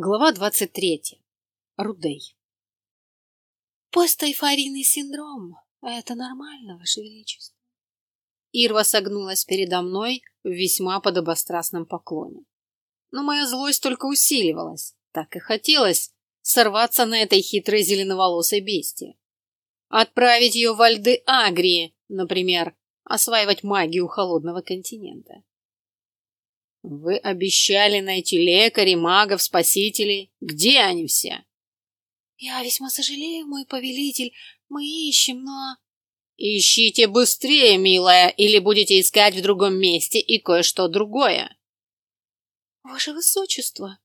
Глава 23. Рудей. Постайфарийный синдром. Это нормально, Ваше Величество. Ирва согнулась передо мной в весьма подобострастном поклоне. Но моя злость только усиливалась. Так и хотелось сорваться на этой хитрой зеленоволосой бестии. Отправить ее в Альды Агрии, например, осваивать магию холодного континента. Вы обещали найти лекарей, магов, спасителей. Где они все? Я весьма сожалею, мой повелитель. Мы ищем, но... Ищите быстрее, милая, или будете искать в другом месте и кое-что другое. Ваше высочество.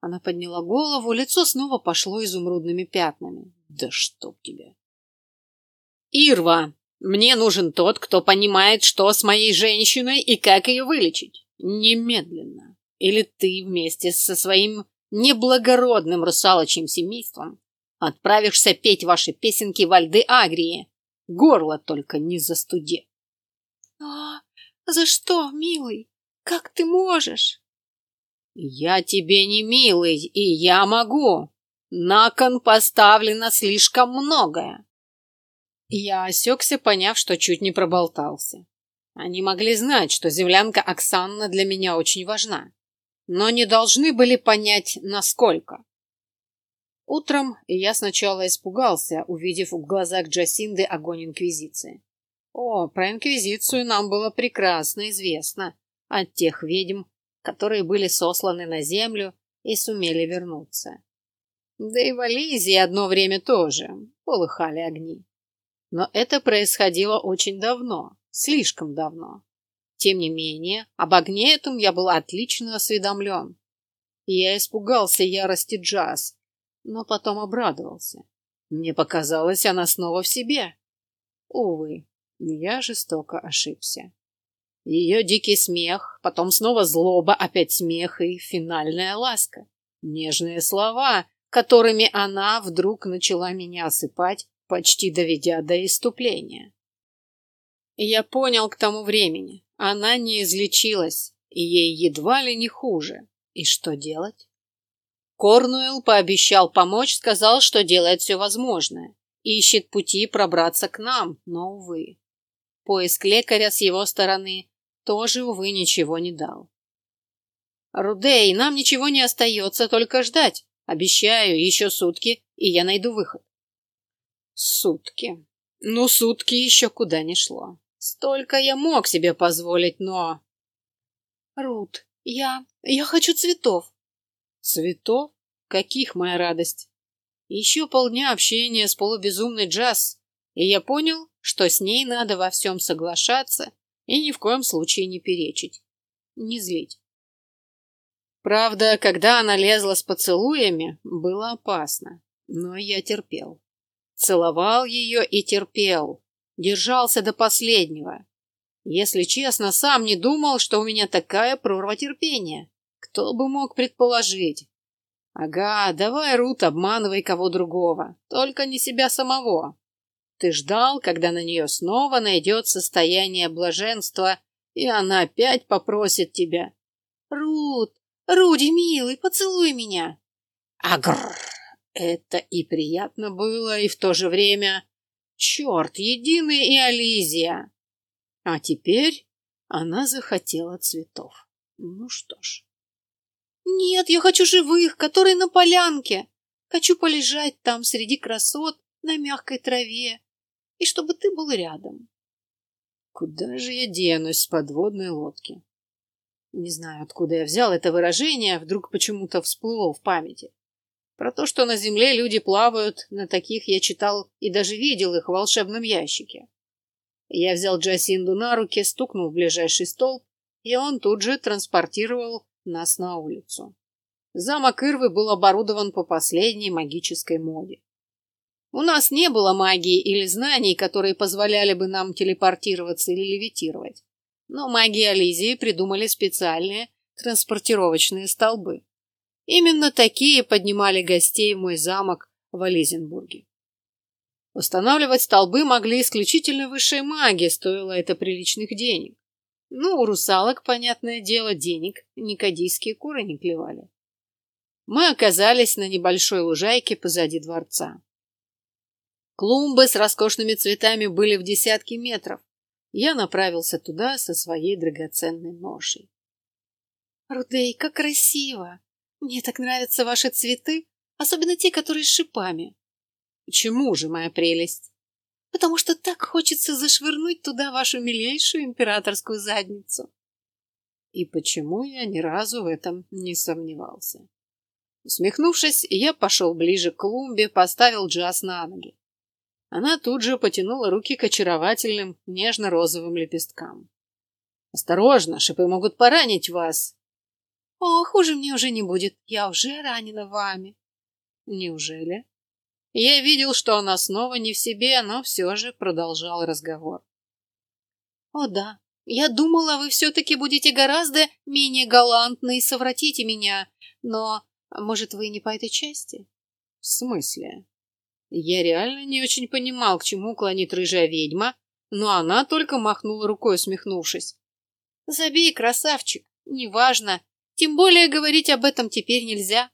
Она подняла голову, лицо снова пошло изумрудными пятнами. Да чтоб тебя. Ирва, мне нужен тот, кто понимает, что с моей женщиной и как ее вылечить. Немедленно. Или ты вместе со своим неблагородным русалочьим семейством отправишься петь ваши песенки в Альды Агрии. Горло только не застуди. А за что, милый? Как ты можешь? Я тебе не милый, и я могу. На кон поставлено слишком многое. Я осекся, поняв, что чуть не проболтался. Они могли знать, что землянка Оксанна для меня очень важна, но не должны были понять, насколько. Утром я сначала испугался, увидев в глазах Джасинды огонь Инквизиции. О, про Инквизицию нам было прекрасно известно от тех ведьм, которые были сосланы на землю и сумели вернуться. Да и в Ализии одно время тоже полыхали огни. Но это происходило очень давно, Слишком давно. Тем не менее, об огне этом я был отлично осведомлен. Я испугался ярости Джаз, но потом обрадовался. Мне показалось, она снова в себе. Увы, я жестоко ошибся. Ее дикий смех, потом снова злоба, опять смех и финальная ласка. Нежные слова, которыми она вдруг начала меня осыпать, почти доведя до иступления. Я понял к тому времени. Она не излечилась, и ей едва ли не хуже. И что делать? Корнуэлл пообещал помочь, сказал, что делает все возможное. Ищет пути пробраться к нам, но, увы. Поиск лекаря с его стороны тоже, увы, ничего не дал. «Рудей, нам ничего не остается, только ждать. Обещаю, еще сутки, и я найду выход». Сутки. Ну, сутки еще куда не шло. Столько я мог себе позволить, но... Рут, я... я хочу цветов. Цветов? Каких, моя радость? Еще полдня общения с полубезумной Джаз, и я понял, что с ней надо во всем соглашаться и ни в коем случае не перечить, не злить. Правда, когда она лезла с поцелуями, было опасно, но я терпел. Целовал ее и терпел, Держался до последнего. Если честно, сам не думал, что у меня такая прорва терпения. Кто бы мог предположить? Ага, давай, Рут, обманывай кого другого. Только не себя самого. Ты ждал, когда на нее снова найдет состояние блаженства, и она опять попросит тебя. Рут, Руди, милый, поцелуй меня. Агррр! Это и приятно было, и в то же время Черт, единый и Ализия! А теперь она захотела цветов. Ну что ж. Нет, я хочу живых, которые на полянке. Хочу полежать там среди красот на мягкой траве. И чтобы ты был рядом. Куда же я денусь с подводной лодки? Не знаю, откуда я взял это выражение, вдруг почему-то всплыло в памяти. Про то, что на Земле люди плавают, на таких я читал и даже видел их в волшебном ящике. Я взял Джасинду на руки, стукнул в ближайший столб, и он тут же транспортировал нас на улицу. Замок Ирвы был оборудован по последней магической моде. У нас не было магии или знаний, которые позволяли бы нам телепортироваться или левитировать. Но маги Ализии придумали специальные транспортировочные столбы. Именно такие поднимали гостей в мой замок в Ализенбурге. Устанавливать столбы могли исключительно высшие маги, стоило это приличных денег. Ну, у русалок, понятное дело, денег никодийские куры не клевали. Мы оказались на небольшой лужайке позади дворца. Клумбы с роскошными цветами были в десятки метров. Я направился туда со своей драгоценной ношей. Рудей, как красиво! Мне так нравятся ваши цветы, особенно те, которые с шипами. Почему же, моя прелесть? Потому что так хочется зашвырнуть туда вашу милейшую императорскую задницу. И почему я ни разу в этом не сомневался? Усмехнувшись, я пошел ближе к клумбе, поставил Джаз на ноги. Она тут же потянула руки к очаровательным, нежно-розовым лепесткам. «Осторожно, шипы могут поранить вас!» «О, хуже мне уже не будет, я уже ранена вами!» «Неужели?» Я видел, что она снова не в себе, но все же продолжал разговор. «О да, я думала, вы все-таки будете гораздо менее галантны и совратите меня, но, может, вы не по этой части?» «В смысле?» Я реально не очень понимал, к чему клонит рыжая ведьма, но она только махнула рукой, усмехнувшись. «Забей, красавчик, неважно, тем более говорить об этом теперь нельзя.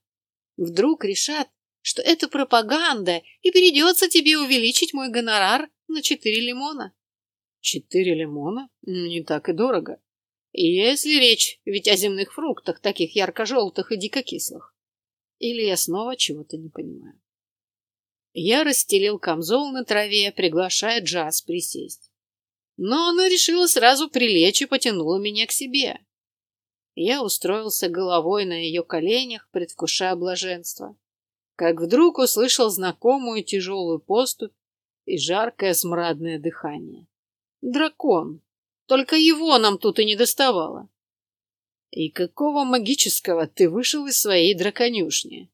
Вдруг решат, что это пропаганда, и придется тебе увеличить мой гонорар на четыре лимона. Четыре лимона? Не так и дорого. Если речь ведь о земных фруктах, таких ярко-желтых и дикокислых. Или я снова чего-то не понимаю. Я расстелил камзол на траве, приглашая Джаз присесть. Но она решила сразу прилечь и потянула меня к себе. Я устроился головой на ее коленях, предвкушая блаженство как вдруг услышал знакомую тяжелую поступь и жаркое смрадное дыхание. Дракон! Только его нам тут и не доставало. И какого магического ты вышел из своей драконюшни?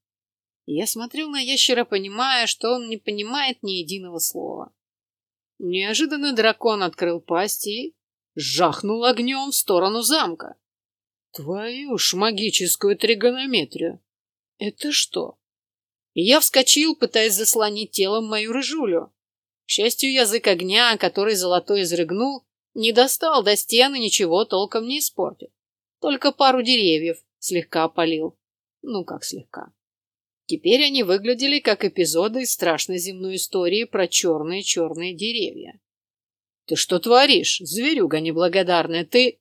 Я смотрел на ящера, понимая, что он не понимает ни единого слова. Неожиданно дракон открыл пасть и жахнул огнем в сторону замка. Твою ж магическую тригонометрию! Это что, я вскочил, пытаясь заслонить телом мою рыжулю. К счастью, язык огня, который золотой изрыгнул, не достал до стены, ничего толком не испортил. Только пару деревьев слегка опалил. Ну, как слегка. Теперь они выглядели как эпизоды из страшной земной истории про черные-черные деревья. «Ты что творишь, зверюга неблагодарная? Ты...»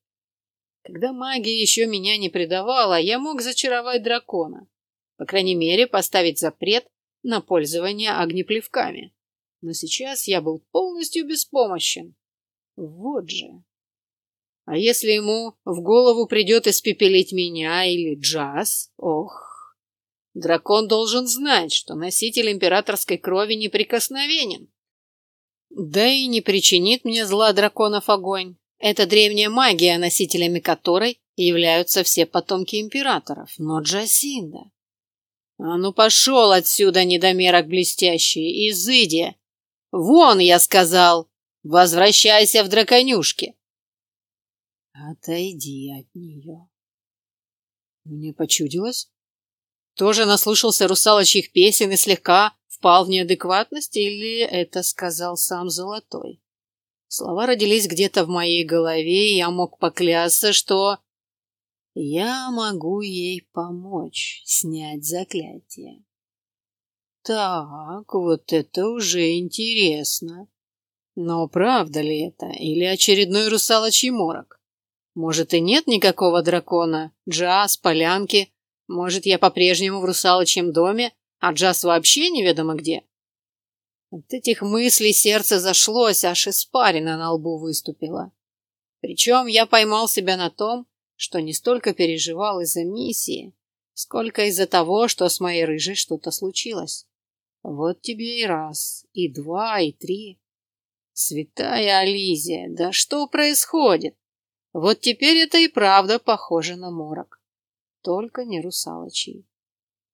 Когда магия еще меня не предавала, я мог зачаровать дракона. По крайней мере, поставить запрет на пользование огнеплевками. Но сейчас я был полностью беспомощен. Вот же. А если ему в голову придет испепелить меня или Джаз? Ох. Дракон должен знать, что носитель императорской крови неприкосновенен. Да и не причинит мне зла драконов огонь. Это древняя магия, носителями которой являются все потомки императоров. Но Джасинда... А ну пошел отсюда, недомерок блестящий, изыди! Вон, я сказал! Возвращайся в драконюшки! Отойди от нее. Мне почудилось? Тоже наслушался русалочьих песен и слегка впал в неадекватность, или это сказал сам Золотой? Слова родились где-то в моей голове, и я мог поклясться, что я могу ей помочь снять заклятие. Так, вот это уже интересно. Но правда ли это? Или очередной русалочий морок? Может и нет никакого дракона? Джаз, полянки? Может, я по-прежнему в русалочьем доме, а Джаз вообще неведомо где? От этих мыслей сердце зашлось, аж испарина на лбу выступила. Причем я поймал себя на том, что не столько переживал из-за миссии, сколько из-за того, что с моей рыжей что-то случилось. Вот тебе и раз, и два, и три. Святая Ализия, да что происходит? Вот теперь это и правда похоже на морок. Только не русалочий.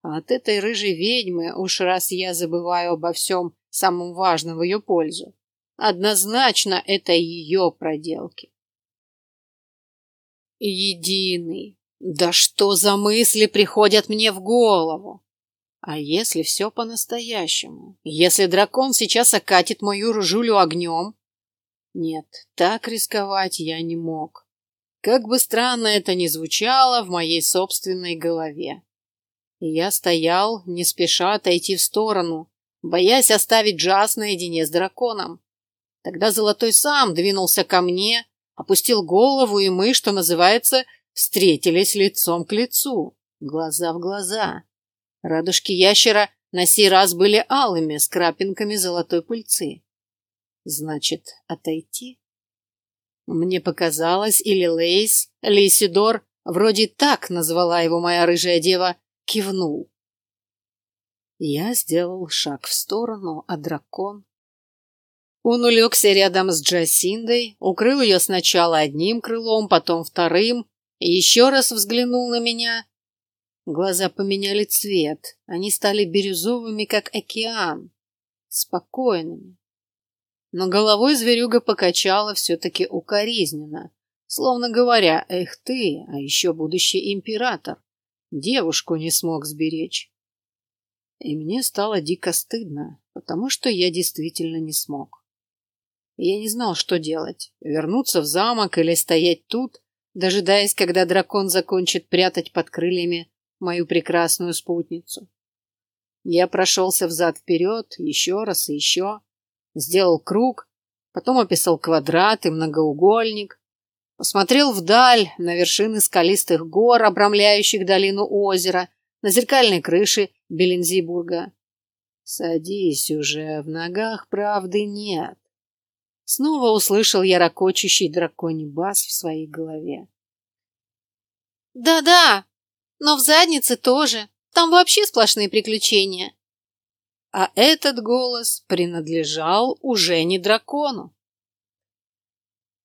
От этой рыжей ведьмы, уж раз я забываю обо всем самом важном в ее пользу, однозначно это ее проделки. Единый. Да что за мысли приходят мне в голову? А если все по-настоящему? Если дракон сейчас окатит мою ружулю огнем? Нет, так рисковать я не мог. Как бы странно это ни звучало в моей собственной голове. Я стоял, не спеша отойти в сторону, боясь оставить Джаз наедине с драконом. Тогда Золотой сам двинулся ко мне, опустил голову, и мы, что называется, встретились лицом к лицу, глаза в глаза. Радужки ящера на сей раз были алыми, с крапинками золотой пыльцы. Значит, отойти? Мне показалось, или Лейс, Лейсидор, вроде так назвала его моя рыжая дева, кивнул. Я сделал шаг в сторону, а дракон... Он улегся рядом с Джасиндой, укрыл ее сначала одним крылом, потом вторым, и еще раз взглянул на меня. Глаза поменяли цвет, они стали бирюзовыми, как океан, спокойными. Но головой зверюга покачала все-таки укоризненно, словно говоря, «Эх ты, а еще будущий император, девушку не смог сберечь». И мне стало дико стыдно, потому что я действительно не смог. Я не знал, что делать, вернуться в замок или стоять тут, дожидаясь, когда дракон закончит прятать под крыльями мою прекрасную спутницу. Я прошелся взад-вперед, еще раз и еще, сделал круг, потом описал квадрат и многоугольник, посмотрел вдаль на вершины скалистых гор, обрамляющих долину озера, на зеркальной крыши Белензибурга. Садись уже, в ногах правды нет. Снова услышал я ракочущий драконий бас в своей голове. «Да-да, но в заднице тоже. Там вообще сплошные приключения. А этот голос принадлежал уже не дракону.